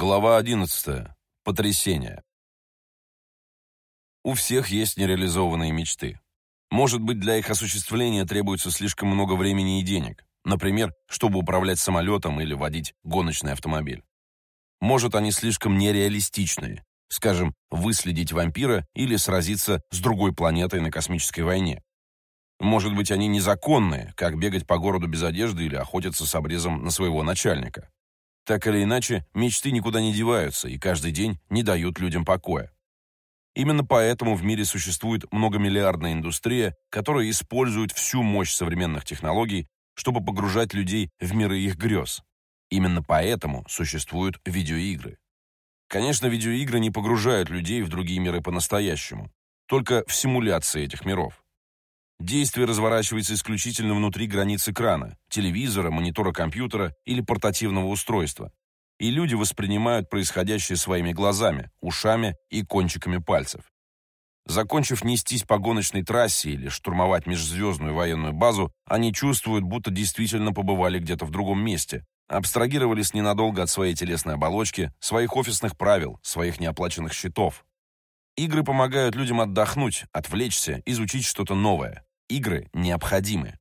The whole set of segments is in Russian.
Глава 11. Потрясение. У всех есть нереализованные мечты. Может быть, для их осуществления требуется слишком много времени и денег. Например, чтобы управлять самолетом или водить гоночный автомобиль. Может, они слишком нереалистичные. Скажем, выследить вампира или сразиться с другой планетой на космической войне. Может быть, они незаконные, как бегать по городу без одежды или охотиться с обрезом на своего начальника. Так или иначе, мечты никуда не деваются и каждый день не дают людям покоя. Именно поэтому в мире существует многомиллиардная индустрия, которая использует всю мощь современных технологий, чтобы погружать людей в миры их грез. Именно поэтому существуют видеоигры. Конечно, видеоигры не погружают людей в другие миры по-настоящему, только в симуляции этих миров. Действие разворачивается исключительно внутри границ экрана, телевизора, монитора компьютера или портативного устройства. И люди воспринимают происходящее своими глазами, ушами и кончиками пальцев. Закончив нестись по гоночной трассе или штурмовать межзвездную военную базу, они чувствуют, будто действительно побывали где-то в другом месте, абстрагировались ненадолго от своей телесной оболочки, своих офисных правил, своих неоплаченных счетов. Игры помогают людям отдохнуть, отвлечься, изучить что-то новое. Игры необходимы.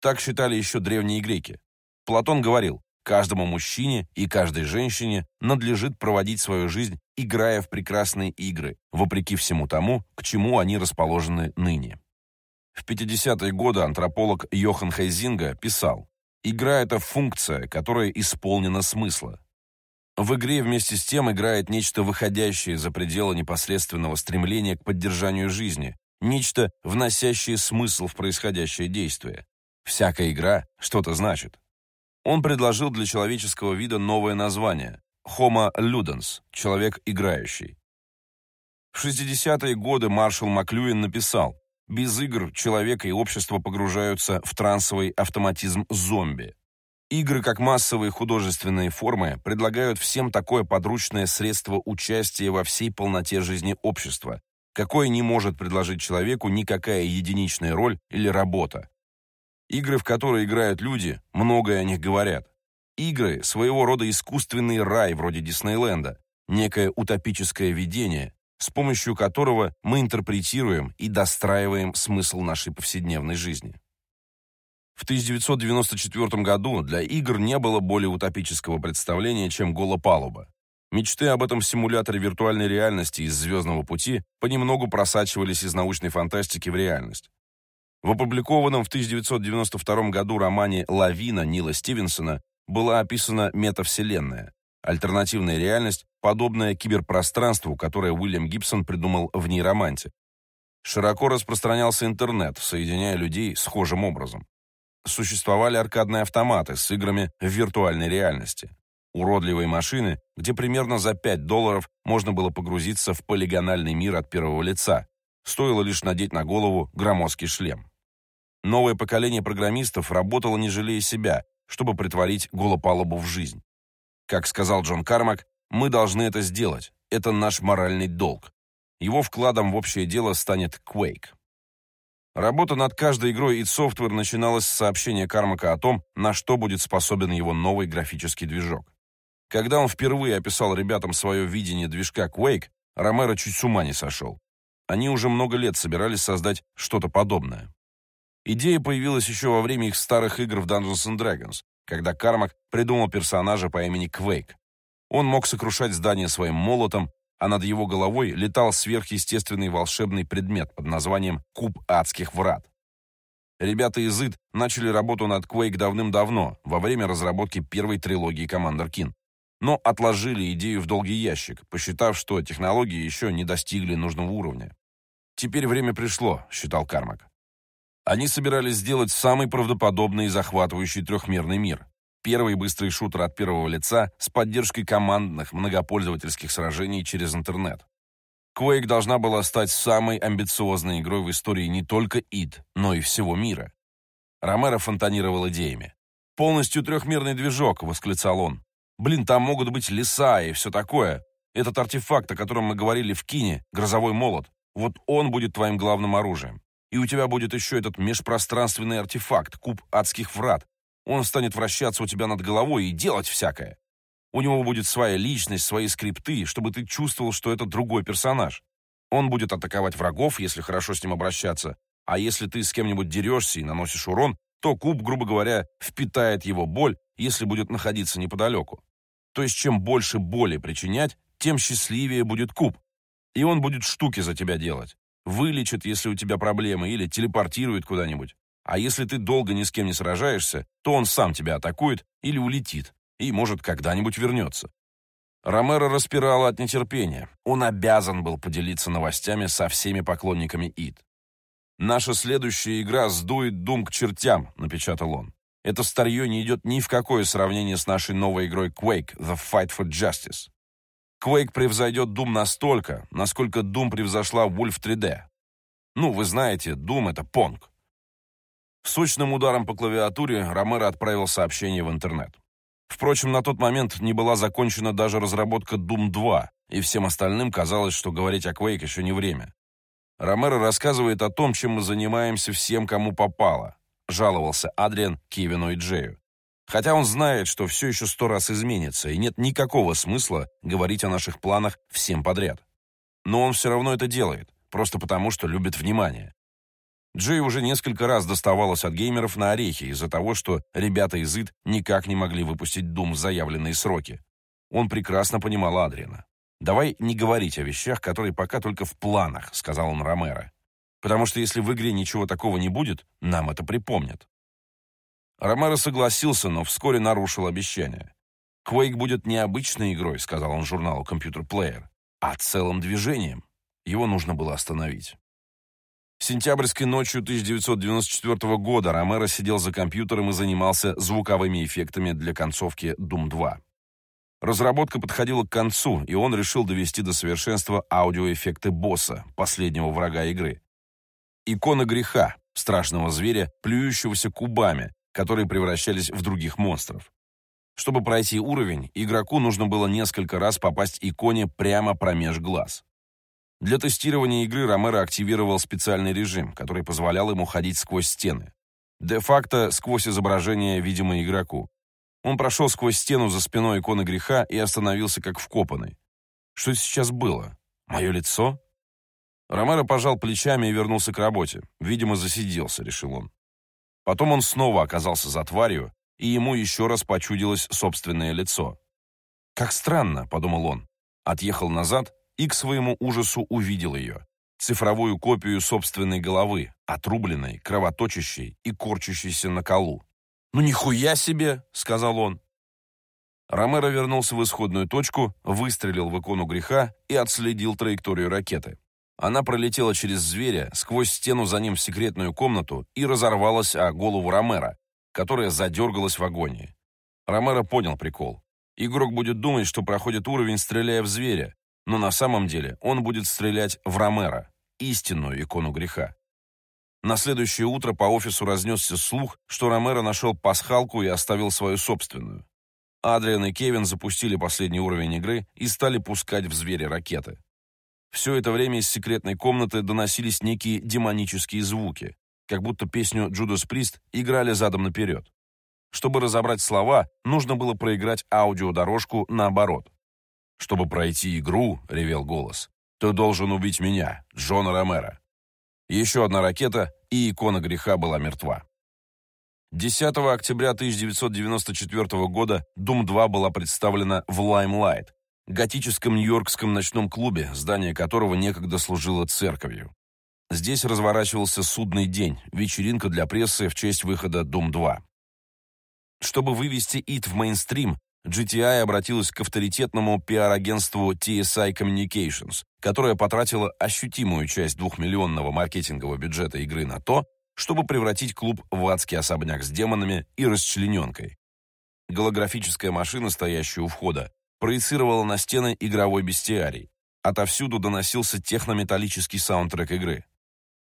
Так считали еще древние греки. Платон говорил, каждому мужчине и каждой женщине надлежит проводить свою жизнь, играя в прекрасные игры, вопреки всему тому, к чему они расположены ныне. В 50-е годы антрополог Йохан Хайзинга писал, «Игра — это функция, которая исполнена смысла. В игре вместе с тем играет нечто выходящее за пределы непосредственного стремления к поддержанию жизни, нечто, вносящее смысл в происходящее действие. Всякая игра что-то значит. Он предложил для человеческого вида новое название – Homo ludens – человек играющий. В 60-е годы маршал Маклюин написал «Без игр человек и общество погружаются в трансовый автоматизм зомби». Игры как массовые художественные формы предлагают всем такое подручное средство участия во всей полноте жизни общества, какое не может предложить человеку никакая единичная роль или работа. Игры, в которые играют люди, многое о них говорят. Игры – своего рода искусственный рай вроде Диснейленда, некое утопическое видение, с помощью которого мы интерпретируем и достраиваем смысл нашей повседневной жизни. В 1994 году для игр не было более утопического представления, чем голопалуба. Мечты об этом симуляторе виртуальной реальности из «Звездного пути» понемногу просачивались из научной фантастики в реальность. В опубликованном в 1992 году романе «Лавина» Нила Стивенсона была описана метавселенная, альтернативная реальность, подобная киберпространству, которое Уильям Гибсон придумал в нейроманте. Широко распространялся интернет, соединяя людей схожим образом. Существовали аркадные автоматы с играми в виртуальной реальности. Уродливые машины, где примерно за 5 долларов можно было погрузиться в полигональный мир от первого лица. Стоило лишь надеть на голову громоздкий шлем. Новое поколение программистов работало не жалея себя, чтобы притворить голопалубу в жизнь. Как сказал Джон Кармак, мы должны это сделать. Это наш моральный долг. Его вкладом в общее дело станет Quake. Работа над каждой игрой id Software начиналась с сообщения Кармака о том, на что будет способен его новый графический движок. Когда он впервые описал ребятам свое видение движка Quake, Ромеро чуть с ума не сошел. Они уже много лет собирались создать что-то подобное. Идея появилась еще во время их старых игр в Dungeons and Dragons, когда Кармак придумал персонажа по имени Quake. Он мог сокрушать здание своим молотом, а над его головой летал сверхъестественный волшебный предмет под названием «Куб адских врат». Ребята из ИД начали работу над Quake давным-давно, во время разработки первой трилогии Commander Keen но отложили идею в долгий ящик, посчитав, что технологии еще не достигли нужного уровня. «Теперь время пришло», — считал Кармак. Они собирались сделать самый правдоподобный и захватывающий трехмерный мир. Первый быстрый шутер от первого лица с поддержкой командных многопользовательских сражений через интернет. Quake должна была стать самой амбициозной игрой в истории не только id, но и всего мира. Ромеро фонтанировал идеями. «Полностью трехмерный движок», — восклицал он. Блин, там могут быть леса и все такое. Этот артефакт, о котором мы говорили в кине, грозовой молот, вот он будет твоим главным оружием. И у тебя будет еще этот межпространственный артефакт, куб адских врат. Он станет вращаться у тебя над головой и делать всякое. У него будет своя личность, свои скрипты, чтобы ты чувствовал, что это другой персонаж. Он будет атаковать врагов, если хорошо с ним обращаться, а если ты с кем-нибудь дерешься и наносишь урон, то куб, грубо говоря, впитает его боль, если будет находиться неподалеку. То есть чем больше боли причинять, тем счастливее будет куб. И он будет штуки за тебя делать. Вылечит, если у тебя проблемы, или телепортирует куда-нибудь. А если ты долго ни с кем не сражаешься, то он сам тебя атакует или улетит, и, может, когда-нибудь вернется. Ромеро распирало от нетерпения. Он обязан был поделиться новостями со всеми поклонниками ИД. «Наша следующая игра сдует Дум к чертям», — напечатал он. «Это старье не идет ни в какое сравнение с нашей новой игрой Quake — The Fight for Justice. Quake превзойдет Doom настолько, насколько Doom превзошла Wolf 3D. Ну, вы знаете, Doom — это понг. Сочным ударом по клавиатуре Ромеро отправил сообщение в интернет. Впрочем, на тот момент не была закончена даже разработка Doom 2, и всем остальным казалось, что говорить о Quake еще не время. Ромеро рассказывает о том, чем мы занимаемся всем, кому попало, жаловался Адриан Кевину и Джею. Хотя он знает, что все еще сто раз изменится, и нет никакого смысла говорить о наших планах всем подряд. Но он все равно это делает, просто потому, что любит внимание. Джей уже несколько раз доставалось от геймеров на орехи из-за того, что ребята из ИД никак не могли выпустить Doom в заявленные сроки. Он прекрасно понимал Адриана. «Давай не говорить о вещах, которые пока только в планах», — сказал он Ромеро. «Потому что если в игре ничего такого не будет, нам это припомнят». Ромеро согласился, но вскоре нарушил обещание. «Quake будет не обычной игрой», — сказал он журналу Computer Player, «а целым движением. Его нужно было остановить». Сентябрьской ночью 1994 года Ромеро сидел за компьютером и занимался звуковыми эффектами для концовки Doom 2. Разработка подходила к концу, и он решил довести до совершенства аудиоэффекты босса, последнего врага игры. Икона греха, страшного зверя, плюющегося кубами, которые превращались в других монстров. Чтобы пройти уровень, игроку нужно было несколько раз попасть иконе прямо промеж глаз. Для тестирования игры Ромеро активировал специальный режим, который позволял ему ходить сквозь стены. Де-факто сквозь изображение, видимое игроку. Он прошел сквозь стену за спиной иконы греха и остановился как вкопанный. Что сейчас было? Мое лицо? Ромеро пожал плечами и вернулся к работе. Видимо, засиделся, решил он. Потом он снова оказался за тварью, и ему еще раз почудилось собственное лицо. «Как странно», — подумал он. Отъехал назад и к своему ужасу увидел ее. Цифровую копию собственной головы, отрубленной, кровоточащей и корчащейся на колу. «Ну нихуя себе!» — сказал он. Ромеро вернулся в исходную точку, выстрелил в икону греха и отследил траекторию ракеты. Она пролетела через зверя, сквозь стену за ним в секретную комнату и разорвалась о голову Ромера, которая задергалась в агонии. Ромеро понял прикол. Игрок будет думать, что проходит уровень, стреляя в зверя, но на самом деле он будет стрелять в Ромеро, истинную икону греха. На следующее утро по офису разнесся слух, что Ромеро нашел пасхалку и оставил свою собственную. Адриан и Кевин запустили последний уровень игры и стали пускать в зверя ракеты. Все это время из секретной комнаты доносились некие демонические звуки, как будто песню «Джудас Прист» играли задом наперед. Чтобы разобрать слова, нужно было проиграть аудиодорожку наоборот. «Чтобы пройти игру», — ревел голос, — «ты должен убить меня, Джона Ромеро». Еще одна ракета, и икона греха была мертва. 10 октября 1994 года Doom 2 была представлена в Limelight, готическом нью-йоркском ночном клубе, здание которого некогда служило церковью. Здесь разворачивался судный день, вечеринка для прессы в честь выхода Doom 2. Чтобы вывести IT в мейнстрим, GTI обратилась к авторитетному пиар-агентству TSI Communications, которое потратило ощутимую часть двухмиллионного маркетингового бюджета игры на то, чтобы превратить клуб в адский особняк с демонами и расчлененкой. Голографическая машина, стоящая у входа, проецировала на стены игровой бестиарий. Отовсюду доносился технометаллический саундтрек игры.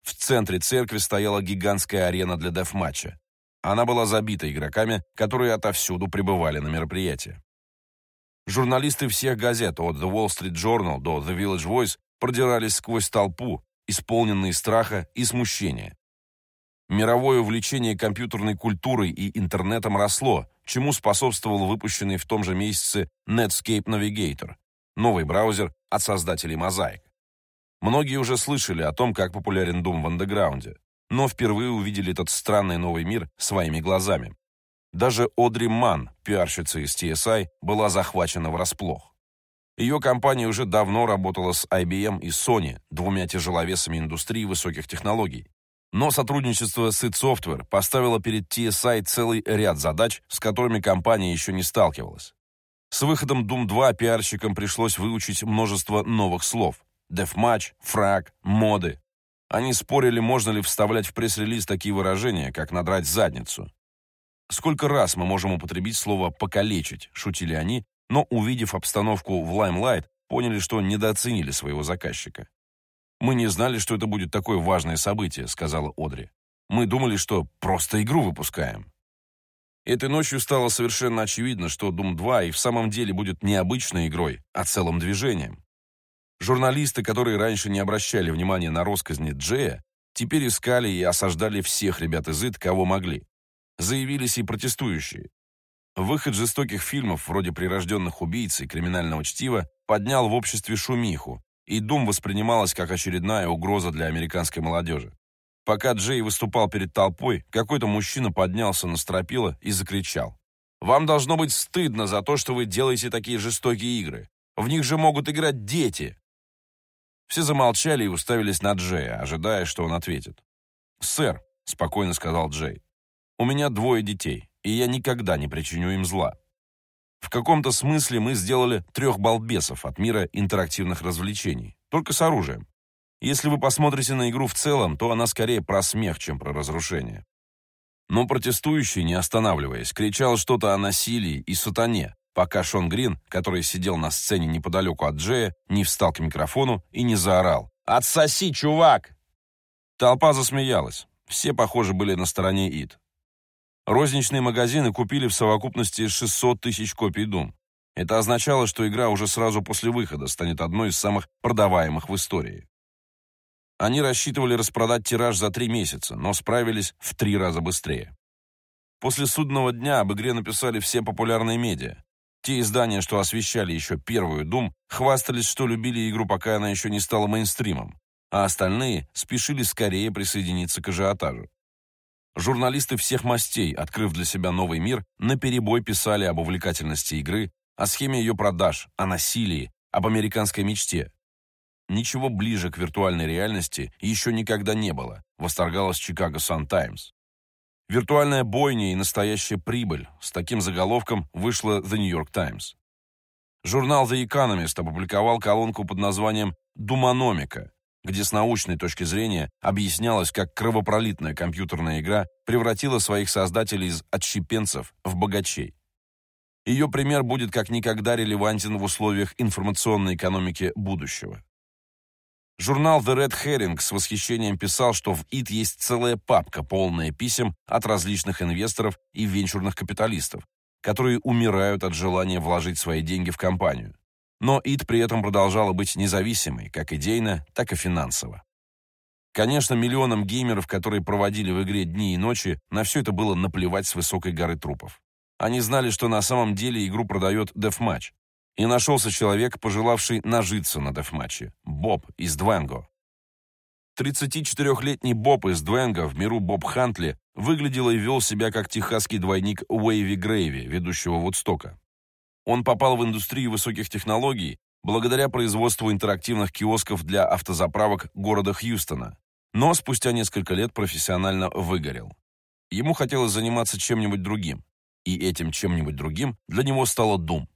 В центре церкви стояла гигантская арена для деф-матча. Она была забита игроками, которые отовсюду пребывали на мероприятии. Журналисты всех газет, от The Wall Street Journal до The Village Voice, продирались сквозь толпу, исполненные страха и смущения. Мировое увлечение компьютерной культурой и интернетом росло, чему способствовал выпущенный в том же месяце Netscape Navigator, новый браузер от создателей Mosaic. Многие уже слышали о том, как популярен Doom в андеграунде, но впервые увидели этот странный новый мир своими глазами. Даже Одри Ман, пиарщица из TSI, была захвачена врасплох. Ее компания уже давно работала с IBM и Sony, двумя тяжеловесами индустрии высоких технологий, но сотрудничество с id Software поставило перед TSI целый ряд задач, с которыми компания еще не сталкивалась. С выходом Doom 2 пиарщикам пришлось выучить множество новых слов. Дефматч, фраг, моды. Они спорили, можно ли вставлять в пресс-релиз такие выражения, как «надрать задницу». «Сколько раз мы можем употребить слово «покалечить», — шутили они, но, увидев обстановку в Limelight, поняли, что недооценили своего заказчика. «Мы не знали, что это будет такое важное событие», — сказала Одри. «Мы думали, что просто игру выпускаем». Этой ночью стало совершенно очевидно, что Doom 2 и в самом деле будет не обычной игрой, а целым движением. Журналисты, которые раньше не обращали внимания на росказни Джея, теперь искали и осаждали всех ребят из ИТ, кого могли. Заявились и протестующие. Выход жестоких фильмов, вроде «Прирожденных убийц» и «Криминального чтива», поднял в обществе шумиху, и Дум воспринималась как очередная угроза для американской молодежи. Пока Джей выступал перед толпой, какой-то мужчина поднялся на стропила и закричал. «Вам должно быть стыдно за то, что вы делаете такие жестокие игры. В них же могут играть дети!» Все замолчали и уставились на Джея, ожидая, что он ответит. «Сэр», — спокойно сказал Джей, — «у меня двое детей, и я никогда не причиню им зла. В каком-то смысле мы сделали трех балбесов от мира интерактивных развлечений, только с оружием. Если вы посмотрите на игру в целом, то она скорее про смех, чем про разрушение. Но протестующий, не останавливаясь, кричал что-то о насилии и сатане, пока Шон Грин, который сидел на сцене неподалеку от Джея, не встал к микрофону и не заорал «Отсоси, чувак!». Толпа засмеялась. Все, похоже, были на стороне Ид. Розничные магазины купили в совокупности 600 тысяч копий Doom. Это означало, что игра уже сразу после выхода станет одной из самых продаваемых в истории. Они рассчитывали распродать тираж за три месяца, но справились в три раза быстрее. После судного дня об игре написали все популярные медиа. Те издания, что освещали еще первую Doom, хвастались, что любили игру, пока она еще не стала мейнстримом, а остальные спешили скорее присоединиться к ажиотажу. Журналисты всех мастей, открыв для себя новый мир, наперебой писали об увлекательности игры, о схеме ее продаж, о насилии, об американской мечте. Ничего ближе к виртуальной реальности еще никогда не было, восторгалась Chicago Sun-Times. Виртуальная бойня и настоящая прибыль. С таким заголовком вышла The New York Times. Журнал The Economist опубликовал колонку под названием «Думаномика», где с научной точки зрения объяснялось, как кровопролитная компьютерная игра превратила своих создателей из отщепенцев в богачей. Ее пример будет как никогда релевантен в условиях информационной экономики будущего. Журнал The Red Herring с восхищением писал, что в ИТ есть целая папка, полная писем от различных инвесторов и венчурных капиталистов, которые умирают от желания вложить свои деньги в компанию. Но ИТ при этом продолжала быть независимой, как идейно, так и финансово. Конечно, миллионам геймеров, которые проводили в игре дни и ночи, на все это было наплевать с высокой горы трупов. Они знали, что на самом деле игру продает Deathmatch. И нашелся человек, пожелавший нажиться на Deathmatch. Боб из Двенго. 34-летний Боб из Двенго в миру Боб Хантли выглядел и вел себя как техасский двойник Уэйви Грейви, ведущего Вудстока. Он попал в индустрию высоких технологий благодаря производству интерактивных киосков для автозаправок города Хьюстона, но спустя несколько лет профессионально выгорел. Ему хотелось заниматься чем-нибудь другим, и этим чем-нибудь другим для него стало Doom.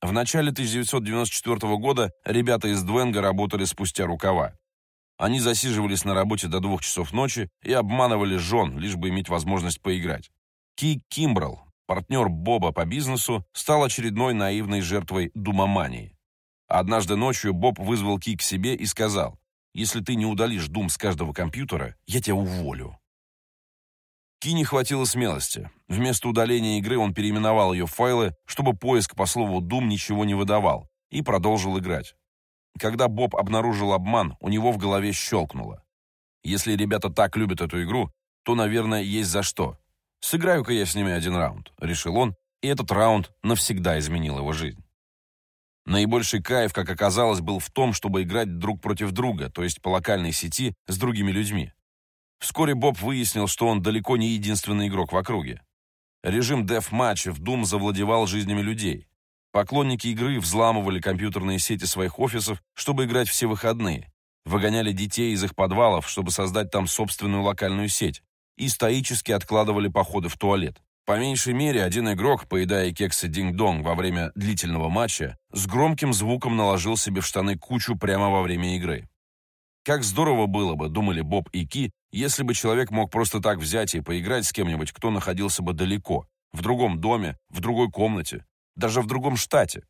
В начале 1994 года ребята из Двенга работали спустя рукава. Они засиживались на работе до двух часов ночи и обманывали жен, лишь бы иметь возможность поиграть. Ки Кимбрелл, партнер Боба по бизнесу, стал очередной наивной жертвой думомании. Однажды ночью Боб вызвал Ки к себе и сказал, «Если ты не удалишь дум с каждого компьютера, я тебя уволю». Ки не хватило смелости. Вместо удаления игры он переименовал ее файлы, чтобы поиск по слову «дум» ничего не выдавал, и продолжил играть. Когда Боб обнаружил обман, у него в голове щелкнуло. Если ребята так любят эту игру, то, наверное, есть за что. Сыграю-ка я с ними один раунд, решил он, и этот раунд навсегда изменил его жизнь. Наибольший кайф, как оказалось, был в том, чтобы играть друг против друга, то есть по локальной сети с другими людьми. Вскоре Боб выяснил, что он далеко не единственный игрок в округе. Режим деф-матча в Doom завладевал жизнями людей. Поклонники игры взламывали компьютерные сети своих офисов, чтобы играть все выходные, выгоняли детей из их подвалов, чтобы создать там собственную локальную сеть, и стоически откладывали походы в туалет. По меньшей мере, один игрок, поедая кексы динг-донг во время длительного матча, с громким звуком наложил себе в штаны кучу прямо во время игры. Как здорово было бы, думали Боб и Ки, если бы человек мог просто так взять и поиграть с кем-нибудь, кто находился бы далеко, в другом доме, в другой комнате, даже в другом штате.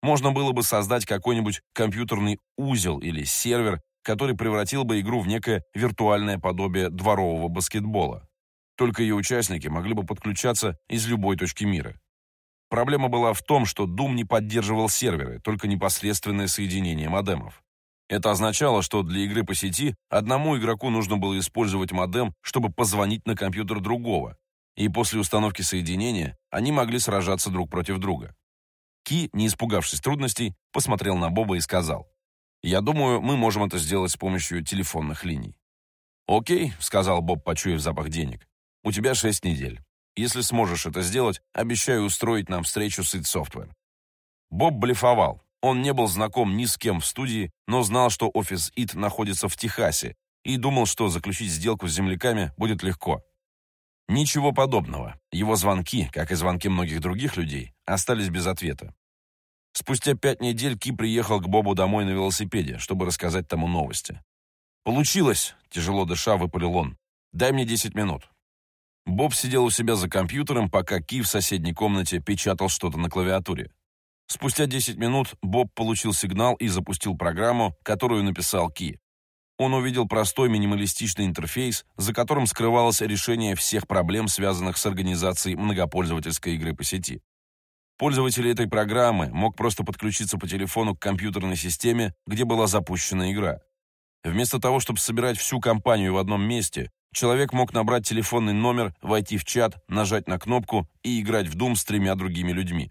Можно было бы создать какой-нибудь компьютерный узел или сервер, который превратил бы игру в некое виртуальное подобие дворового баскетбола. Только ее участники могли бы подключаться из любой точки мира. Проблема была в том, что Doom не поддерживал серверы, только непосредственное соединение модемов. Это означало, что для игры по сети одному игроку нужно было использовать модем, чтобы позвонить на компьютер другого, и после установки соединения они могли сражаться друг против друга. Ки, не испугавшись трудностей, посмотрел на Боба и сказал, «Я думаю, мы можем это сделать с помощью телефонных линий». «Окей», — сказал Боб, почуяв запах денег. У тебя шесть недель. Если сможешь это сделать, обещаю устроить нам встречу с id Software». Боб блефовал. Он не был знаком ни с кем в студии, но знал, что офис id находится в Техасе, и думал, что заключить сделку с земляками будет легко. Ничего подобного. Его звонки, как и звонки многих других людей, остались без ответа. Спустя пять недель Ки приехал к Бобу домой на велосипеде, чтобы рассказать тому новости. «Получилось!» — тяжело дыша выпалил он. «Дай мне десять минут». Боб сидел у себя за компьютером, пока Ки в соседней комнате печатал что-то на клавиатуре. Спустя 10 минут Боб получил сигнал и запустил программу, которую написал Ки. Он увидел простой минималистичный интерфейс, за которым скрывалось решение всех проблем, связанных с организацией многопользовательской игры по сети. Пользователь этой программы мог просто подключиться по телефону к компьютерной системе, где была запущена игра. Вместо того, чтобы собирать всю компанию в одном месте, Человек мог набрать телефонный номер, войти в чат, нажать на кнопку и играть в Doom с тремя другими людьми.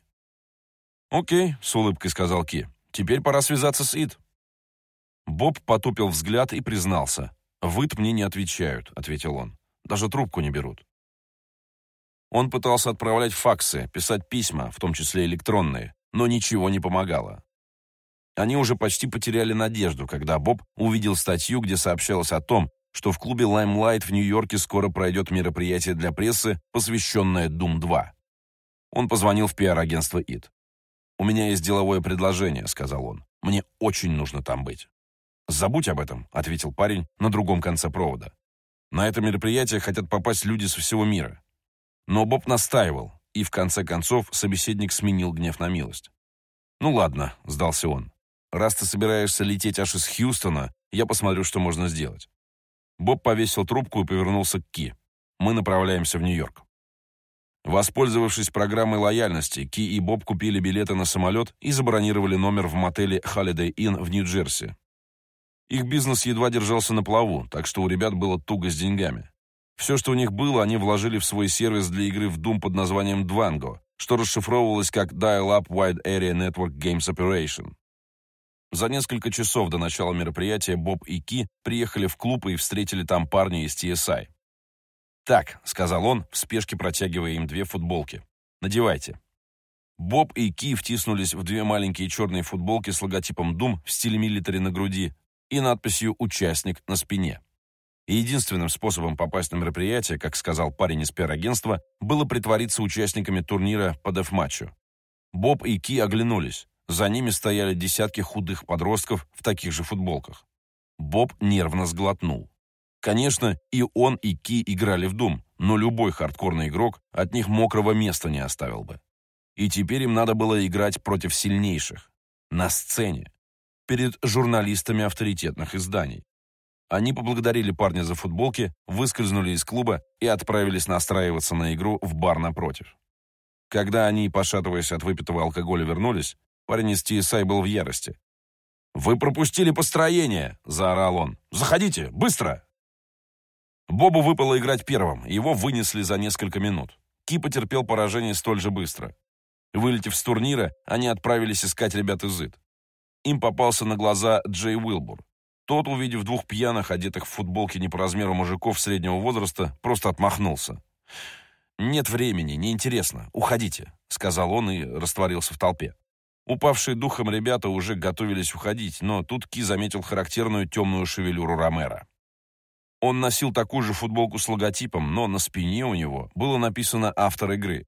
«Окей», — с улыбкой сказал Ки. «Теперь пора связаться с Ид». Боб потупил взгляд и признался. «В Ид мне не отвечают», — ответил он. «Даже трубку не берут». Он пытался отправлять факсы, писать письма, в том числе электронные, но ничего не помогало. Они уже почти потеряли надежду, когда Боб увидел статью, где сообщалось о том, что в клубе Limelight в Нью-Йорке скоро пройдет мероприятие для прессы, посвященное Doom 2. Он позвонил в пиар-агентство ИТ. «У меня есть деловое предложение», — сказал он. «Мне очень нужно там быть». «Забудь об этом», — ответил парень на другом конце провода. «На это мероприятие хотят попасть люди со всего мира». Но Боб настаивал, и в конце концов собеседник сменил гнев на милость. «Ну ладно», — сдался он. «Раз ты собираешься лететь аж из Хьюстона, я посмотрю, что можно сделать. Боб повесил трубку и повернулся к Ки. «Мы направляемся в Нью-Йорк». Воспользовавшись программой лояльности, Ки и Боб купили билеты на самолет и забронировали номер в мотеле Holiday Inn в Нью-Джерси. Их бизнес едва держался на плаву, так что у ребят было туго с деньгами. Все, что у них было, они вложили в свой сервис для игры в Doom под названием Dwango, что расшифровывалось как Dial-Up Wide Area Network Games Operation. За несколько часов до начала мероприятия Боб и Ки приехали в клуб и встретили там парня из TSI. «Так», — сказал он, в спешке протягивая им две футболки. «Надевайте». Боб и Ки втиснулись в две маленькие черные футболки с логотипом Doom в стиле милитари на груди и надписью «Участник» на спине. И единственным способом попасть на мероприятие, как сказал парень из пиар-агентства, было притвориться участниками турнира по деф-матчу. Боб и Ки оглянулись. За ними стояли десятки худых подростков в таких же футболках. Боб нервно сглотнул. Конечно, и он, и Ки играли в Дум, но любой хардкорный игрок от них мокрого места не оставил бы. И теперь им надо было играть против сильнейших. На сцене. Перед журналистами авторитетных изданий. Они поблагодарили парня за футболки, выскользнули из клуба и отправились настраиваться на игру в бар напротив. Когда они, пошатываясь от выпитого алкоголя, вернулись, Парень из TSI был в ярости. «Вы пропустили построение!» — заорал он. «Заходите! Быстро!» Бобу выпало играть первым, его вынесли за несколько минут. Ки потерпел поражение столь же быстро. Вылетев с турнира, они отправились искать ребят из ИД. Им попался на глаза Джей Уилбур. Тот, увидев двух пьяных, одетых в футболки не по размеру мужиков среднего возраста, просто отмахнулся. «Нет времени, неинтересно, уходите», — сказал он и растворился в толпе. Упавшие духом ребята уже готовились уходить, но тут Ки заметил характерную темную шевелюру Ромера. Он носил такую же футболку с логотипом, но на спине у него было написано «Автор игры».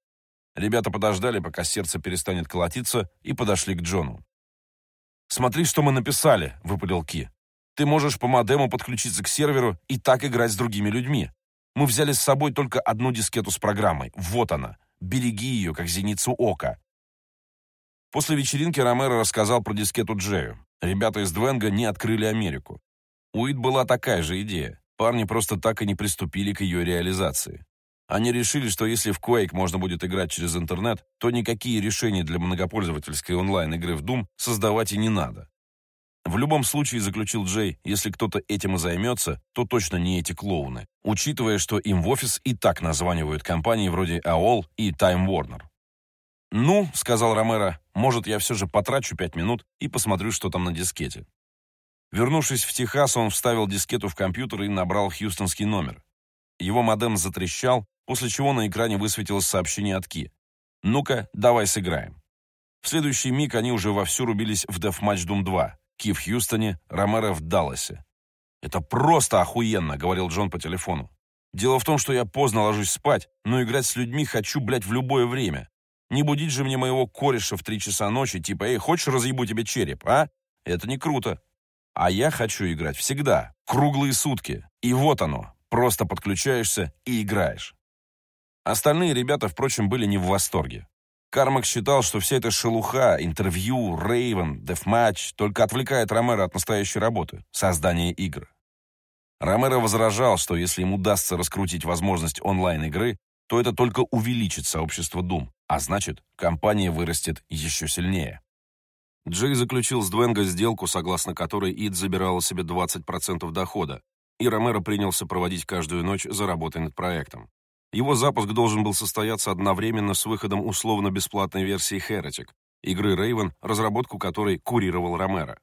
Ребята подождали, пока сердце перестанет колотиться, и подошли к Джону. «Смотри, что мы написали», — выпалил Ки. «Ты можешь по модему подключиться к серверу и так играть с другими людьми. Мы взяли с собой только одну дискету с программой. Вот она. Береги ее, как зеницу ока». После вечеринки Ромеро рассказал про дискету Джею. Ребята из Двенга не открыли Америку. У Ид была такая же идея. Парни просто так и не приступили к ее реализации. Они решили, что если в Quake можно будет играть через интернет, то никакие решения для многопользовательской онлайн-игры в Doom создавать и не надо. В любом случае, заключил Джей, если кто-то этим и займется, то точно не эти клоуны, учитывая, что им в офис и так названивают компании вроде AOL и Time Warner. «Ну», — сказал Ромеро, — «может, я все же потрачу пять минут и посмотрю, что там на дискете». Вернувшись в Техас, он вставил дискету в компьютер и набрал хьюстонский номер. Его модем затрещал, после чего на экране высветилось сообщение от Ки. «Ну-ка, давай сыграем». В следующий миг они уже вовсю рубились в Deathmatch Doom 2. Ки в Хьюстоне, Ромеро в Далласе. «Это просто охуенно», — говорил Джон по телефону. «Дело в том, что я поздно ложусь спать, но играть с людьми хочу, блядь, в любое время. Не будить же мне моего кореша в три часа ночи, типа, эй, хочешь разъебу тебе череп, а? Это не круто. А я хочу играть всегда, круглые сутки. И вот оно, просто подключаешься и играешь. Остальные ребята, впрочем, были не в восторге. Кармак считал, что вся эта шелуха, интервью, рейвен, дефматч только отвлекает Ромеро от настоящей работы — создания игр. Ромеро возражал, что если им удастся раскрутить возможность онлайн-игры, то это только увеличит сообщество Doom, а значит, компания вырастет еще сильнее. Джей заключил с Двенго сделку, согласно которой ИД забирала себе 20% дохода, и Ромеро принялся проводить каждую ночь за работой над проектом. Его запуск должен был состояться одновременно с выходом условно-бесплатной версии Heretic, игры Raven, разработку которой курировал Ромеро.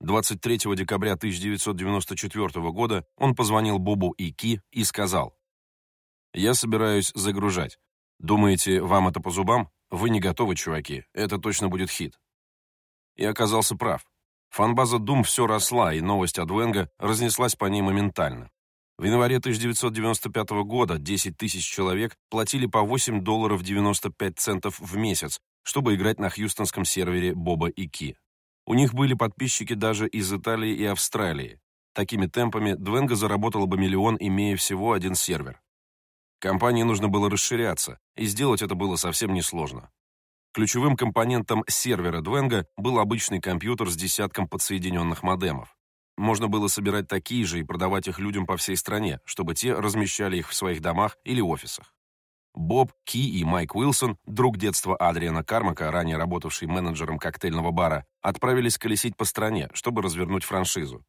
23 декабря 1994 года он позвонил Бобу и Ки и сказал, «Я собираюсь загружать. Думаете, вам это по зубам? Вы не готовы, чуваки. Это точно будет хит. И оказался прав. Фанбаза Doom все росла, и новость о Дуэнго разнеслась по ней моментально. В январе 1995 года 10 тысяч человек платили по 8 долларов 95 центов в месяц, чтобы играть на хьюстонском сервере Боба и Ки. У них были подписчики даже из Италии и Австралии. Такими темпами Двенго заработала бы миллион, имея всего один сервер. Компании нужно было расширяться, и сделать это было совсем несложно. Ключевым компонентом сервера Двенга был обычный компьютер с десятком подсоединенных модемов. Можно было собирать такие же и продавать их людям по всей стране, чтобы те размещали их в своих домах или офисах. Боб, Ки и Майк Уилсон, друг детства Адриана Кармака, ранее работавший менеджером коктейльного бара, отправились колесить по стране, чтобы развернуть франшизу.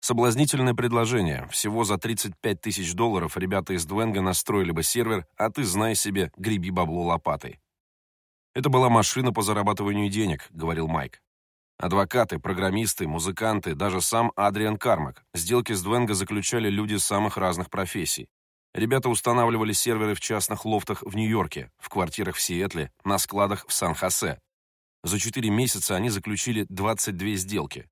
Соблазнительное предложение. Всего за 35 тысяч долларов ребята из Двенга настроили бы сервер, а ты, знай себе, греби бабло лопатой. «Это была машина по зарабатыванию денег», — говорил Майк. Адвокаты, программисты, музыканты, даже сам Адриан Кармак. Сделки с Двенго заключали люди самых разных профессий. Ребята устанавливали серверы в частных лофтах в Нью-Йорке, в квартирах в Сиэтле, на складах в Сан-Хосе. За четыре месяца они заключили 22 сделки.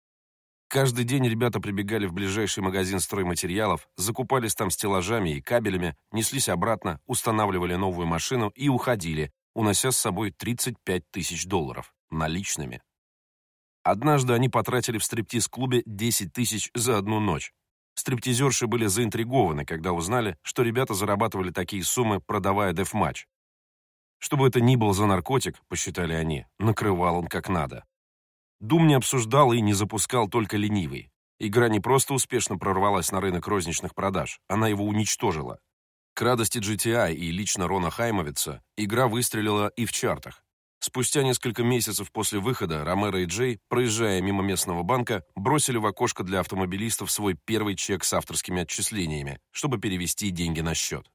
Каждый день ребята прибегали в ближайший магазин стройматериалов, закупались там стеллажами и кабелями, неслись обратно, устанавливали новую машину и уходили, унося с собой 35 тысяч долларов наличными. Однажды они потратили в стриптиз-клубе 10 тысяч за одну ночь. Стриптизерши были заинтригованы, когда узнали, что ребята зарабатывали такие суммы, продавая деф-матч. Чтобы это ни был за наркотик, посчитали они, накрывал он как надо. Дум не обсуждал и не запускал только ленивый. Игра не просто успешно прорвалась на рынок розничных продаж, она его уничтожила. К радости GTI и лично Рона Хаймовица игра выстрелила и в чартах. Спустя несколько месяцев после выхода Ромеро и Джей, проезжая мимо местного банка, бросили в окошко для автомобилистов свой первый чек с авторскими отчислениями, чтобы перевести деньги на счет.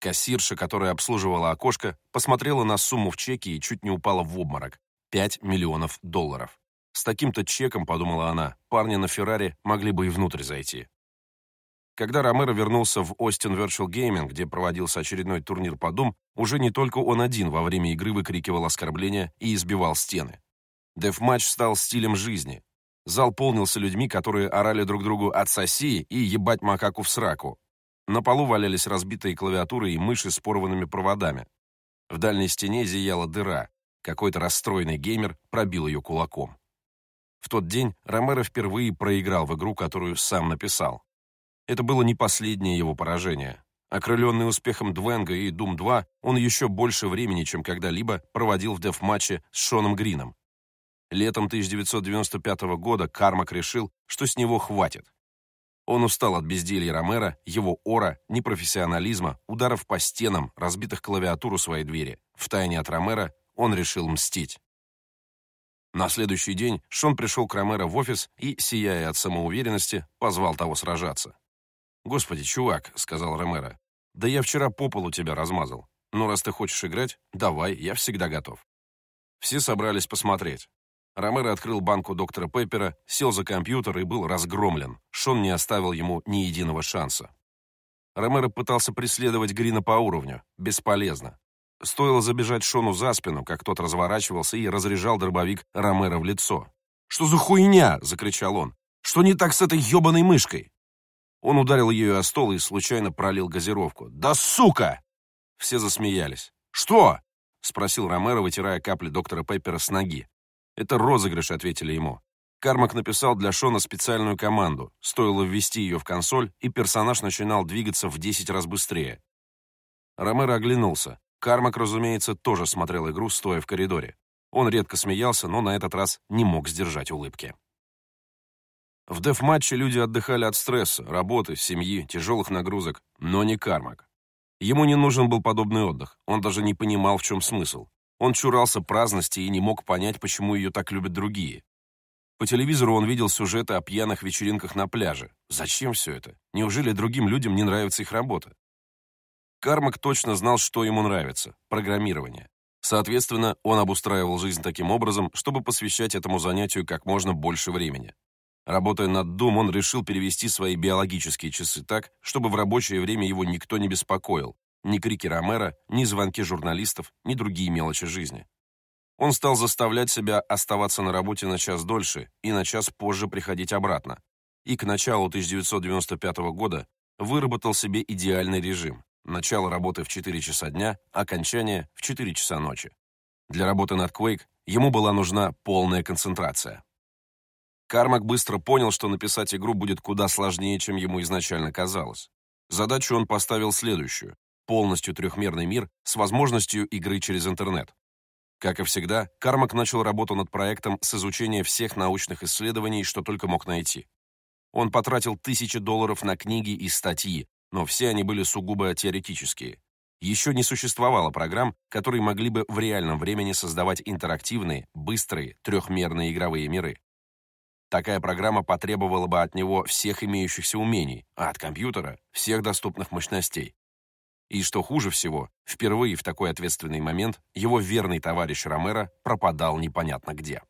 Кассирша, которая обслуживала окошко, посмотрела на сумму в чеке и чуть не упала в обморок. 5 миллионов долларов. С таким-то чеком, подумала она, парни на Феррари могли бы и внутрь зайти. Когда Ромеро вернулся в Остин Virtual Gaming, где проводился очередной турнир по Doom, уже не только он один во время игры выкрикивал оскорбления и избивал стены. Дефматч стал стилем жизни. Зал полнился людьми, которые орали друг другу «отсоси» и «ебать макаку в сраку». На полу валялись разбитые клавиатуры и мыши с порванными проводами. В дальней стене зияла дыра. Какой-то расстроенный геймер пробил ее кулаком. В тот день Ромеро впервые проиграл в игру, которую сам написал. Это было не последнее его поражение. Окрыленный успехом Двенга и Doom 2, он еще больше времени, чем когда-либо, проводил в деф-матче с Шоном Грином. Летом 1995 года Кармак решил, что с него хватит. Он устал от безделья Ромера, его ора, непрофессионализма, ударов по стенам, разбитых клавиатур у своей двери. Втайне от Ромера он решил мстить. На следующий день Шон пришел к Ромеро в офис и, сияя от самоуверенности, позвал того сражаться. «Господи, чувак», — сказал Ромеро, — «да я вчера по полу тебя размазал. Ну, раз ты хочешь играть, давай, я всегда готов». Все собрались посмотреть. Ромеро открыл банку доктора Пеппера, сел за компьютер и был разгромлен. Шон не оставил ему ни единого шанса. Ромеро пытался преследовать Грина по уровню. Бесполезно. Стоило забежать Шону за спину, как тот разворачивался и разряжал дробовик Ромеро в лицо. «Что за хуйня?» — закричал он. «Что не так с этой ебаной мышкой?» Он ударил ее о стол и случайно пролил газировку. «Да сука!» Все засмеялись. «Что?» — спросил Ромеро, вытирая капли доктора Пеппера с ноги. «Это розыгрыш», — ответили ему. Кармак написал для Шона специальную команду. Стоило ввести ее в консоль, и персонаж начинал двигаться в 10 раз быстрее. Ромеро оглянулся. Кармак, разумеется, тоже смотрел игру, стоя в коридоре. Он редко смеялся, но на этот раз не мог сдержать улыбки. В деф-матче люди отдыхали от стресса, работы, семьи, тяжелых нагрузок, но не Кармак. Ему не нужен был подобный отдых, он даже не понимал, в чем смысл. Он чурался праздности и не мог понять, почему ее так любят другие. По телевизору он видел сюжеты о пьяных вечеринках на пляже. Зачем все это? Неужели другим людям не нравится их работа? Кармак точно знал, что ему нравится – программирование. Соответственно, он обустраивал жизнь таким образом, чтобы посвящать этому занятию как можно больше времени. Работая над Doom, он решил перевести свои биологические часы так, чтобы в рабочее время его никто не беспокоил. Ни крики Ромера, ни звонки журналистов, ни другие мелочи жизни. Он стал заставлять себя оставаться на работе на час дольше и на час позже приходить обратно. И к началу 1995 года выработал себе идеальный режим. Начало работы в 4 часа дня, окончание в 4 часа ночи. Для работы над Quake ему была нужна полная концентрация. Кармак быстро понял, что написать игру будет куда сложнее, чем ему изначально казалось. Задачу он поставил следующую — полностью трехмерный мир с возможностью игры через интернет. Как и всегда, Кармак начал работу над проектом с изучения всех научных исследований, что только мог найти. Он потратил тысячи долларов на книги и статьи, но все они были сугубо теоретические. Еще не существовало программ, которые могли бы в реальном времени создавать интерактивные, быстрые, трехмерные игровые миры. Такая программа потребовала бы от него всех имеющихся умений, а от компьютера — всех доступных мощностей. И что хуже всего, впервые в такой ответственный момент его верный товарищ Ромеро пропадал непонятно где.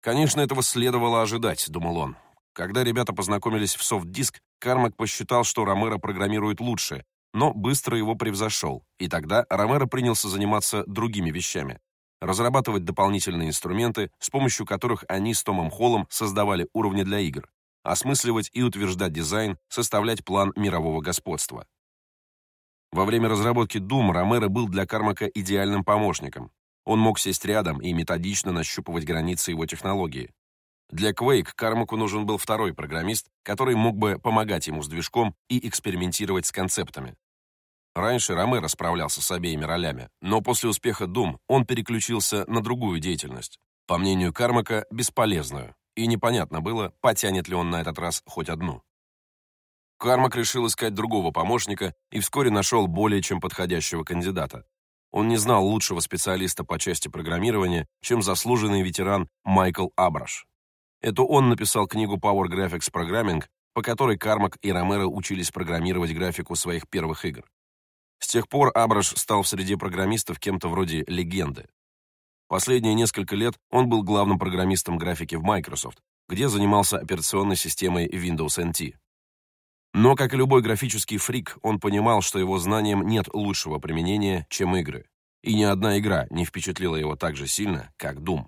Конечно, этого следовало ожидать, думал он. Когда ребята познакомились в софт-диск, Кармак посчитал, что Ромеро программирует лучше, но быстро его превзошел, и тогда Ромеро принялся заниматься другими вещами разрабатывать дополнительные инструменты, с помощью которых они с Томом Холлом создавали уровни для игр, осмысливать и утверждать дизайн, составлять план мирового господства. Во время разработки Doom Ромеро был для Кармака идеальным помощником. Он мог сесть рядом и методично нащупывать границы его технологии. Для Quake Кармаку нужен был второй программист, который мог бы помогать ему с движком и экспериментировать с концептами. Раньше Ромеро справлялся с обеими ролями, но после успеха Doom он переключился на другую деятельность, по мнению Кармака, бесполезную, и непонятно было, потянет ли он на этот раз хоть одну. Кармак решил искать другого помощника и вскоре нашел более чем подходящего кандидата. Он не знал лучшего специалиста по части программирования, чем заслуженный ветеран Майкл Абраш. Это он написал книгу Power Graphics Programming, по которой Кармак и Ромеро учились программировать графику своих первых игр. С тех пор Абраш стал в среде программистов кем-то вроде легенды. Последние несколько лет он был главным программистом графики в Microsoft, где занимался операционной системой Windows NT. Но, как и любой графический фрик, он понимал, что его знаниям нет лучшего применения, чем игры. И ни одна игра не впечатлила его так же сильно, как Doom.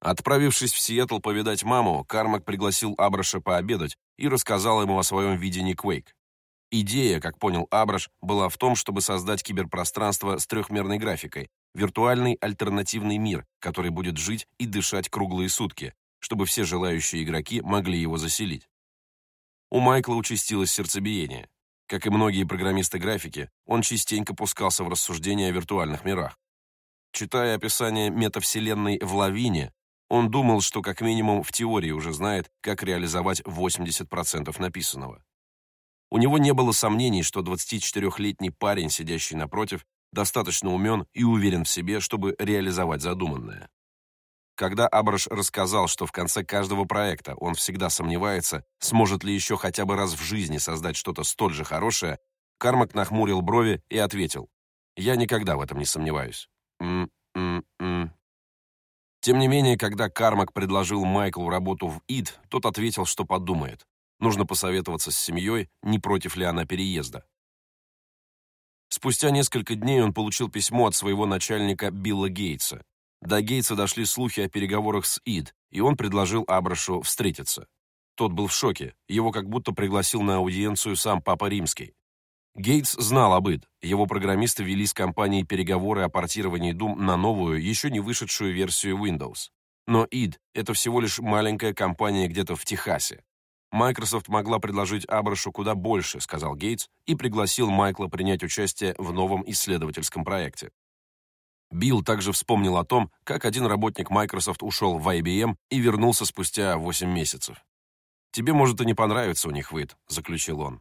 Отправившись в Сиэтл повидать маму, Кармак пригласил Абраша пообедать и рассказал ему о своем видении Quake. Идея, как понял Абраш, была в том, чтобы создать киберпространство с трехмерной графикой, виртуальный альтернативный мир, который будет жить и дышать круглые сутки, чтобы все желающие игроки могли его заселить. У Майкла участилось сердцебиение. Как и многие программисты графики, он частенько пускался в рассуждения о виртуальных мирах. Читая описание метавселенной в лавине, он думал, что как минимум в теории уже знает, как реализовать 80% написанного. У него не было сомнений, что 24-летний парень, сидящий напротив, достаточно умен и уверен в себе, чтобы реализовать задуманное. Когда Абраш рассказал, что в конце каждого проекта он всегда сомневается, сможет ли еще хотя бы раз в жизни создать что-то столь же хорошее, Кармак нахмурил брови и ответил, «Я никогда в этом не сомневаюсь». М-м-м. Тем не менее, когда Кармак предложил Майклу работу в ИД, тот ответил, что подумает. Нужно посоветоваться с семьей, не против ли она переезда. Спустя несколько дней он получил письмо от своего начальника Билла Гейтса. До Гейтса дошли слухи о переговорах с ИД, и он предложил Абрашу встретиться. Тот был в шоке, его как будто пригласил на аудиенцию сам Папа Римский. Гейтс знал об ИД, его программисты вели с компанией переговоры о портировании Doom на новую, еще не вышедшую версию Windows. Но id — это всего лишь маленькая компания где-то в Техасе. Microsoft могла предложить Абрашу куда больше, сказал Гейтс, и пригласил Майкла принять участие в новом исследовательском проекте. Билл также вспомнил о том, как один работник Microsoft ушел в IBM и вернулся спустя 8 месяцев. «Тебе может и не понравится у них выд», — заключил он.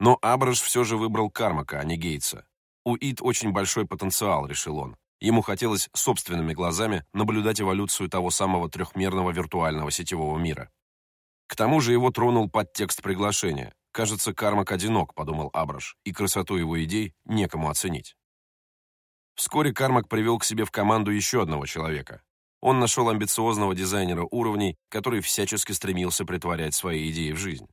Но Абраш все же выбрал Кармака, а не Гейтса. У ИТ очень большой потенциал, решил он. Ему хотелось собственными глазами наблюдать эволюцию того самого трехмерного виртуального сетевого мира. К тому же его тронул подтекст приглашения. «Кажется, Кармак одинок», — подумал Абраш, и красоту его идей некому оценить. Вскоре Кармак привел к себе в команду еще одного человека. Он нашел амбициозного дизайнера уровней, который всячески стремился притворять свои идеи в жизнь.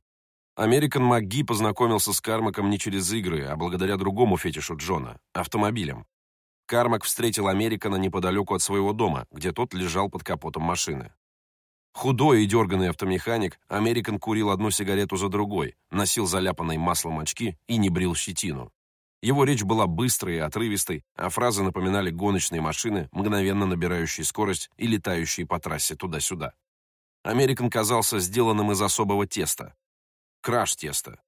Американ МакГи познакомился с Кармаком не через игры, а благодаря другому фетишу Джона — автомобилям. Кармак встретил Американа неподалеку от своего дома, где тот лежал под капотом машины. Худой и дерганный автомеханик, Американ курил одну сигарету за другой, носил заляпанные маслом очки и не брил щетину. Его речь была быстрой и отрывистой, а фразы напоминали гоночные машины, мгновенно набирающие скорость и летающие по трассе туда-сюда. Американ казался сделанным из особого теста. Краш-теста.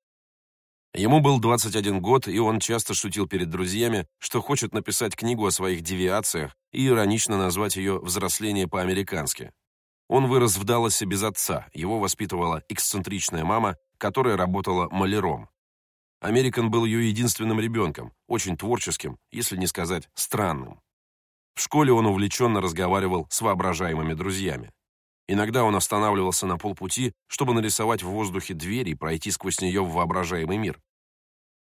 Ему был 21 год, и он часто шутил перед друзьями, что хочет написать книгу о своих девиациях и иронично назвать ее «Взросление по-американски». Он вырос в Далласе без отца, его воспитывала эксцентричная мама, которая работала маляром. Американ был ее единственным ребенком, очень творческим, если не сказать странным. В школе он увлеченно разговаривал с воображаемыми друзьями. Иногда он останавливался на полпути, чтобы нарисовать в воздухе дверь и пройти сквозь нее в воображаемый мир.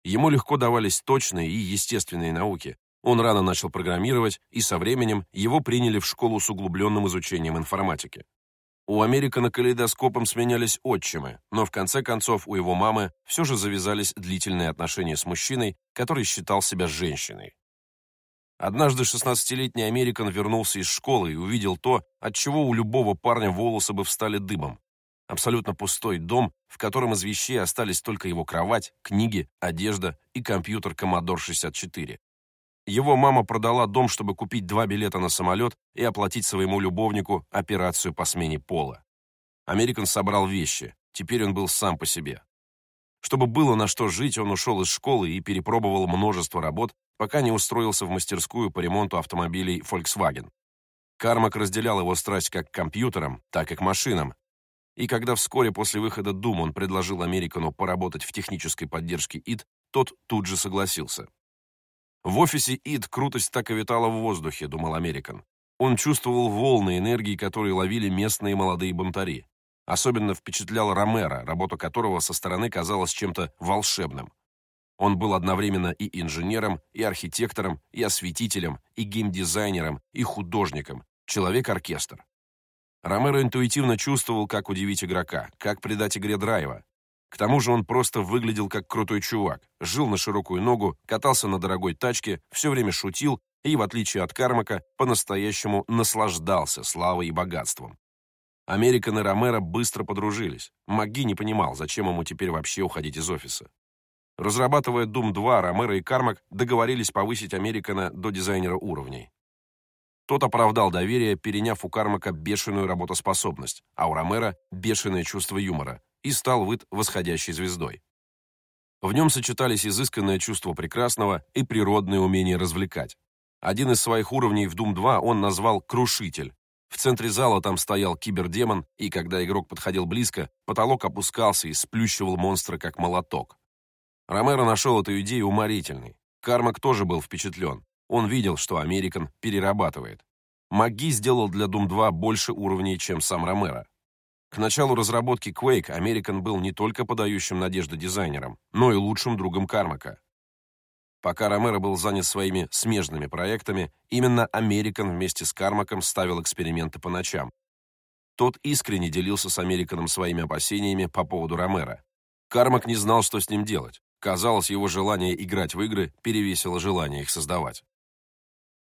Ему легко давались точные и естественные науки. Он рано начал программировать, и со временем его приняли в школу с углубленным изучением информатики. У Американа калейдоскопом сменялись отчимы, но в конце концов у его мамы все же завязались длительные отношения с мужчиной, который считал себя женщиной. Однажды 16-летний Американ вернулся из школы и увидел то, от чего у любого парня волосы бы встали дыбом. Абсолютно пустой дом, в котором из вещей остались только его кровать, книги, одежда и компьютер Commodore 64. Его мама продала дом, чтобы купить два билета на самолет и оплатить своему любовнику операцию по смене пола. Американ собрал вещи, теперь он был сам по себе. Чтобы было на что жить, он ушел из школы и перепробовал множество работ, пока не устроился в мастерскую по ремонту автомобилей Volkswagen. Кармак разделял его страсть как к компьютерам, так и к машинам. И когда вскоре после выхода Doom он предложил Американу поработать в технической поддержке ИД, тот тут же согласился. В офисе ИД крутость так и витала в воздухе, думал Американ. Он чувствовал волны энергии, которые ловили местные молодые бунтари. Особенно впечатлял Ромеро, работа которого со стороны казалась чем-то волшебным. Он был одновременно и инженером, и архитектором, и осветителем, и геймдизайнером, и художником, человек-оркестр. Ромеро интуитивно чувствовал, как удивить игрока, как придать игре драйва. К тому же он просто выглядел как крутой чувак, жил на широкую ногу, катался на дорогой тачке, все время шутил и, в отличие от Кармака, по-настоящему наслаждался славой и богатством. Американ и Ромеро быстро подружились. МакГи не понимал, зачем ему теперь вообще уходить из офиса. Разрабатывая Doom 2, Ромеро и Кармак договорились повысить Американа до дизайнера уровней. Тот оправдал доверие, переняв у Кармака бешеную работоспособность, а у Ромеро — бешеное чувство юмора, и стал выт восходящей звездой. В нем сочетались изысканное чувство прекрасного и природное умение развлекать. Один из своих уровней в Doom 2 он назвал «Крушитель». В центре зала там стоял кибердемон, и когда игрок подходил близко, потолок опускался и сплющивал монстра как молоток. Ромеро нашел эту идею уморительной. Кармак тоже был впечатлен. Он видел, что Американ перерабатывает. МакГи сделал для Doom 2 больше уровней, чем сам Ромеро. К началу разработки Quake Американ был не только подающим надежды дизайнером, но и лучшим другом Кармака. Пока Ромеро был занят своими смежными проектами, именно Американ вместе с Кармаком ставил эксперименты по ночам. Тот искренне делился с Американом своими опасениями по поводу Ромеро. Кармак не знал, что с ним делать. Казалось, его желание играть в игры перевесило желание их создавать.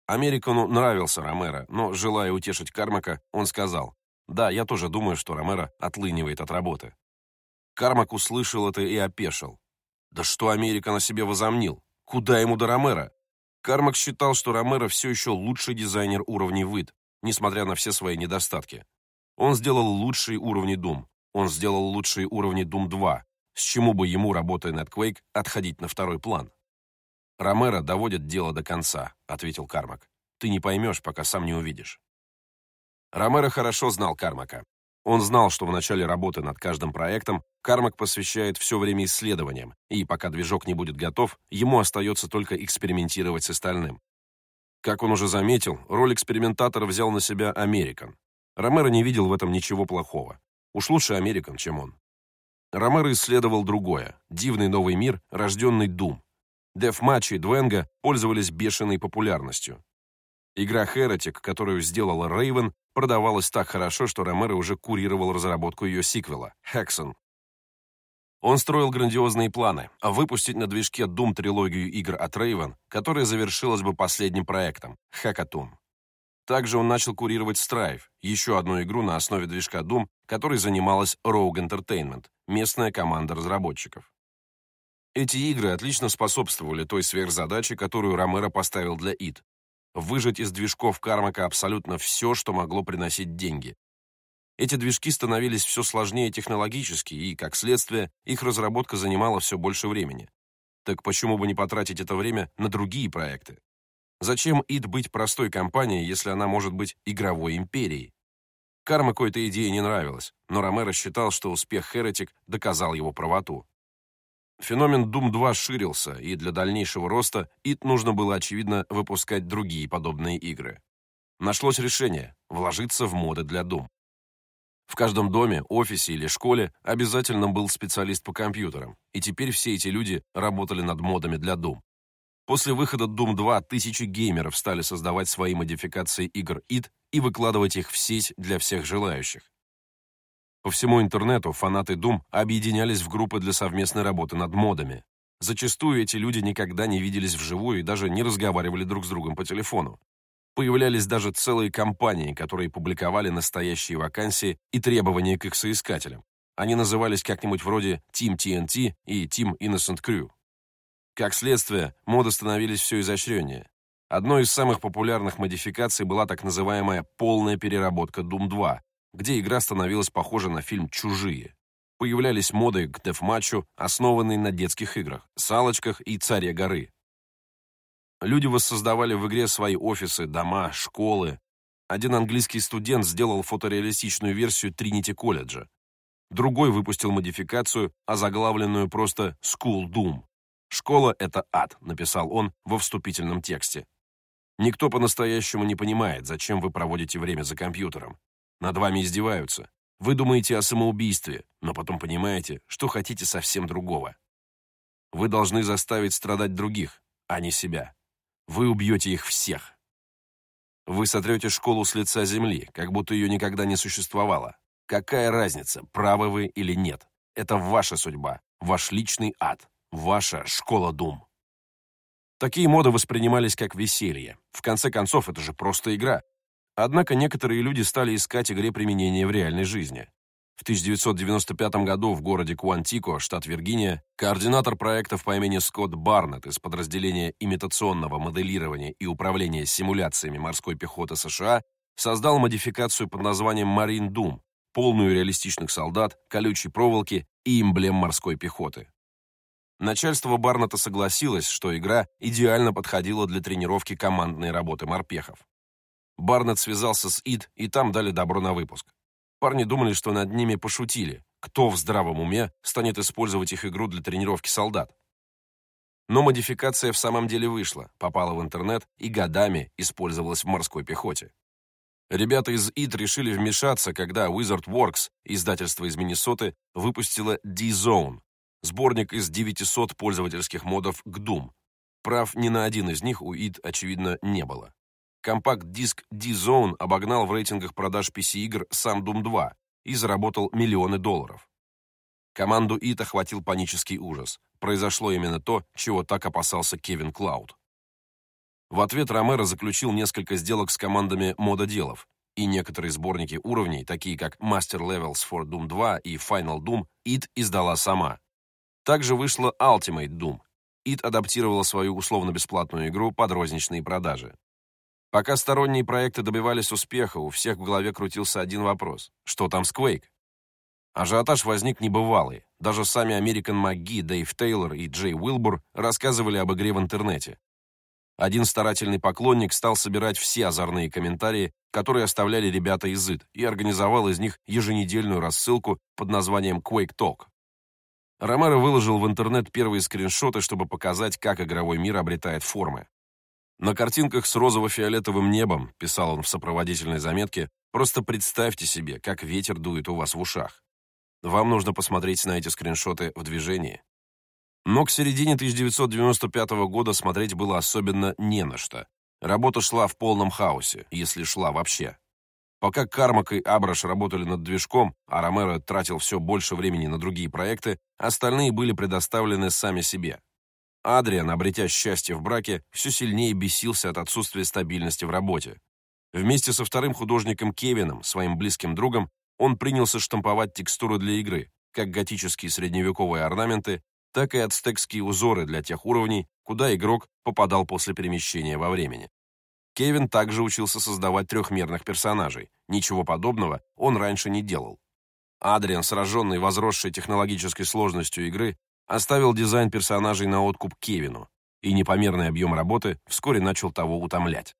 Американу нравился Ромеро, но, желая утешить Кармака, он сказал, «Да, я тоже думаю, что Ромеро отлынивает от работы». Кармак услышал это и опешил. «Да что Америка на себе возомнил? Куда ему до Ромеро?» Кармак считал, что Ромеро все еще лучший дизайнер уровней ВИД, несмотря на все свои недостатки. Он сделал лучшие уровни Doom. Он сделал лучшие уровни Doom 2. С чему бы ему, работая над Quake, отходить на второй план? «Ромеро доводит дело до конца», — ответил Кармак. «Ты не поймешь, пока сам не увидишь». Ромеро хорошо знал Кармака. Он знал, что в начале работы над каждым проектом Кармак посвящает все время исследованиям, и пока движок не будет готов, ему остается только экспериментировать с остальным. Как он уже заметил, роль экспериментатора взял на себя Американ. Ромеро не видел в этом ничего плохого. Уж лучше Американ, чем он. Ромеро исследовал другое — дивный новый мир, рожденный Дум, Дефматч и Двенга пользовались бешеной популярностью. Игра Heretic, которую сделала Raven, продавалась так хорошо, что Ромеро уже курировал разработку ее сиквела — Hexen. Он строил грандиозные планы — выпустить на движке Doom трилогию игр от Raven, которая завершилась бы последним проектом — Hackathon. Также он начал курировать Strive, еще одну игру на основе движка Doom, которой занималась Rogue Entertainment, местная команда разработчиков. Эти игры отлично способствовали той сверхзадаче, которую Ромеро поставил для ИД — выжать из движков Кармака абсолютно все, что могло приносить деньги. Эти движки становились все сложнее технологически, и, как следствие, их разработка занимала все больше времени. Так почему бы не потратить это время на другие проекты? Зачем ИД быть простой компанией, если она может быть игровой империей? Кармаку эта идея не нравилась, но Ромеро считал, что успех Heretic доказал его правоту. Феномен Doom 2 ширился, и для дальнейшего роста ИТ нужно было, очевидно, выпускать другие подобные игры. Нашлось решение — вложиться в моды для Doom. В каждом доме, офисе или школе обязательно был специалист по компьютерам, и теперь все эти люди работали над модами для Doom. После выхода Doom 2 тысячи геймеров стали создавать свои модификации игр id и выкладывать их в сеть для всех желающих. По всему интернету фанаты Doom объединялись в группы для совместной работы над модами. Зачастую эти люди никогда не виделись вживую и даже не разговаривали друг с другом по телефону. Появлялись даже целые компании, которые публиковали настоящие вакансии и требования к их соискателям. Они назывались как-нибудь вроде Team TNT и Team Innocent Crew. Как следствие, моды становились все изощреннее. Одной из самых популярных модификаций была так называемая полная переработка Doom 2, где игра становилась похожа на фильм «Чужие». Появлялись моды к дефматчу, основанные на детских играх, салочках и царе горы. Люди воссоздавали в игре свои офисы, дома, школы. Один английский студент сделал фотореалистичную версию Тринити колледжа. Другой выпустил модификацию, озаглавленную просто School Doom. «Школа — это ад», — написал он во вступительном тексте. Никто по-настоящему не понимает, зачем вы проводите время за компьютером. Над вами издеваются. Вы думаете о самоубийстве, но потом понимаете, что хотите совсем другого. Вы должны заставить страдать других, а не себя. Вы убьете их всех. Вы сотрете школу с лица земли, как будто ее никогда не существовало. Какая разница, правы вы или нет? Это ваша судьба, ваш личный ад, ваша школа дум. Такие моды воспринимались как веселье. В конце концов, это же просто игра. Однако некоторые люди стали искать игре применение в реальной жизни. В 1995 году в городе Куантико, штат Виргиния, координатор проектов по имени Скотт Барнетт из подразделения имитационного моделирования и управления симуляциями морской пехоты США создал модификацию под названием Marine Doom, полную реалистичных солдат, колючей проволоки и эмблем морской пехоты. Начальство Барната согласилось, что игра идеально подходила для тренировки командной работы морпехов. Барнетт связался с ИД, и там дали добро на выпуск. Парни думали, что над ними пошутили. Кто в здравом уме станет использовать их игру для тренировки солдат? Но модификация в самом деле вышла, попала в интернет и годами использовалась в морской пехоте. Ребята из id решили вмешаться, когда Wizard Works, издательство из Миннесоты, выпустило D-Zone, Сборник из 900 пользовательских модов к Doom. Прав ни на один из них у id, очевидно, не было. Компакт-диск D-Zone обогнал в рейтингах продаж PC-игр сам Doom 2 и заработал миллионы долларов. Команду id охватил панический ужас. Произошло именно то, чего так опасался Кевин Клауд. В ответ Ромеро заключил несколько сделок с командами мододелов, и некоторые сборники уровней, такие как Master Levels for Doom 2 и Final Doom, id издала сама. Также вышла Ultimate Doom. id адаптировала свою условно-бесплатную игру под розничные продажи. Пока сторонние проекты добивались успеха, у всех в голове крутился один вопрос. Что там с Quake? Ажиотаж возник небывалый. Даже сами American McGee, Дэйв Тейлор и Джей Уилбур рассказывали об игре в интернете. Один старательный поклонник стал собирать все озорные комментарии, которые оставляли ребята из ИД, и организовал из них еженедельную рассылку под названием Quake Talk. Ромеро выложил в интернет первые скриншоты, чтобы показать, как игровой мир обретает формы. На картинках с розово-фиолетовым небом, писал он в сопроводительной заметке, просто представьте себе, как ветер дует у вас в ушах. Вам нужно посмотреть на эти скриншоты в движении. Но к середине 1995 года смотреть было особенно не на что. Работа шла в полном хаосе, если шла вообще. Пока Кармак и Абраш работали над движком, а Ромеро тратил все больше времени на другие проекты, остальные были предоставлены сами себе. Адриан, обретя счастье в браке, все сильнее бесился от отсутствия стабильности в работе. Вместе со вторым художником Кевином, своим близким другом, он принялся штамповать текстуры для игры, как готические средневековые орнаменты, так и ацтекские узоры для тех уровней, куда игрок попадал после перемещения во времени. Кевин также учился создавать трехмерных персонажей. Ничего подобного он раньше не делал. Адриан, сраженный возросшей технологической сложностью игры, оставил дизайн персонажей на откуп Кевину, и непомерный объем работы вскоре начал того утомлять.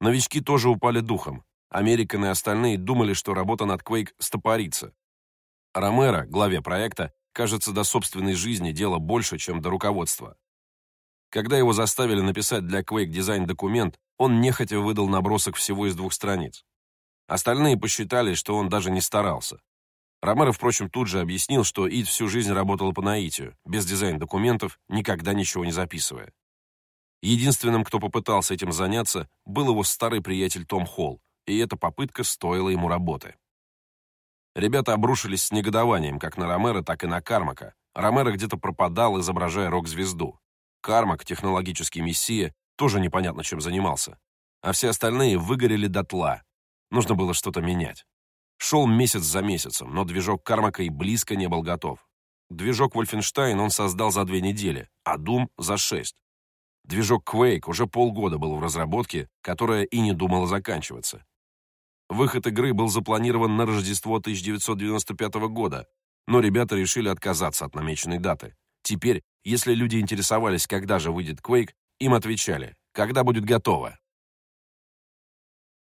Новички тоже упали духом. Американ и остальные думали, что работа над Quake стопорится. Ромеро, главе проекта, кажется, до собственной жизни дело больше, чем до руководства. Когда его заставили написать для Quake дизайн-документ, он нехотя выдал набросок всего из двух страниц. Остальные посчитали, что он даже не старался. Ромеро, впрочем, тут же объяснил, что ИД всю жизнь работала по наитию, без дизайн-документов, никогда ничего не записывая. Единственным, кто попытался этим заняться, был его старый приятель Том Холл, и эта попытка стоила ему работы. Ребята обрушились с негодованием как на Ромеро, так и на Кармака. Ромеро где-то пропадал, изображая рок-звезду. Кармак, технологический мессия, тоже непонятно чем занимался. А все остальные выгорели дотла. Нужно было что-то менять. Шел месяц за месяцем, но движок Кармака и близко не был готов. Движок Wolfenstein он создал за две недели, а Doom — за шесть. Движок Quake уже полгода был в разработке, которая и не думала заканчиваться. Выход игры был запланирован на Рождество 1995 года, но ребята решили отказаться от намеченной даты. Теперь, если люди интересовались, когда же выйдет Quake, им отвечали, когда будет готово.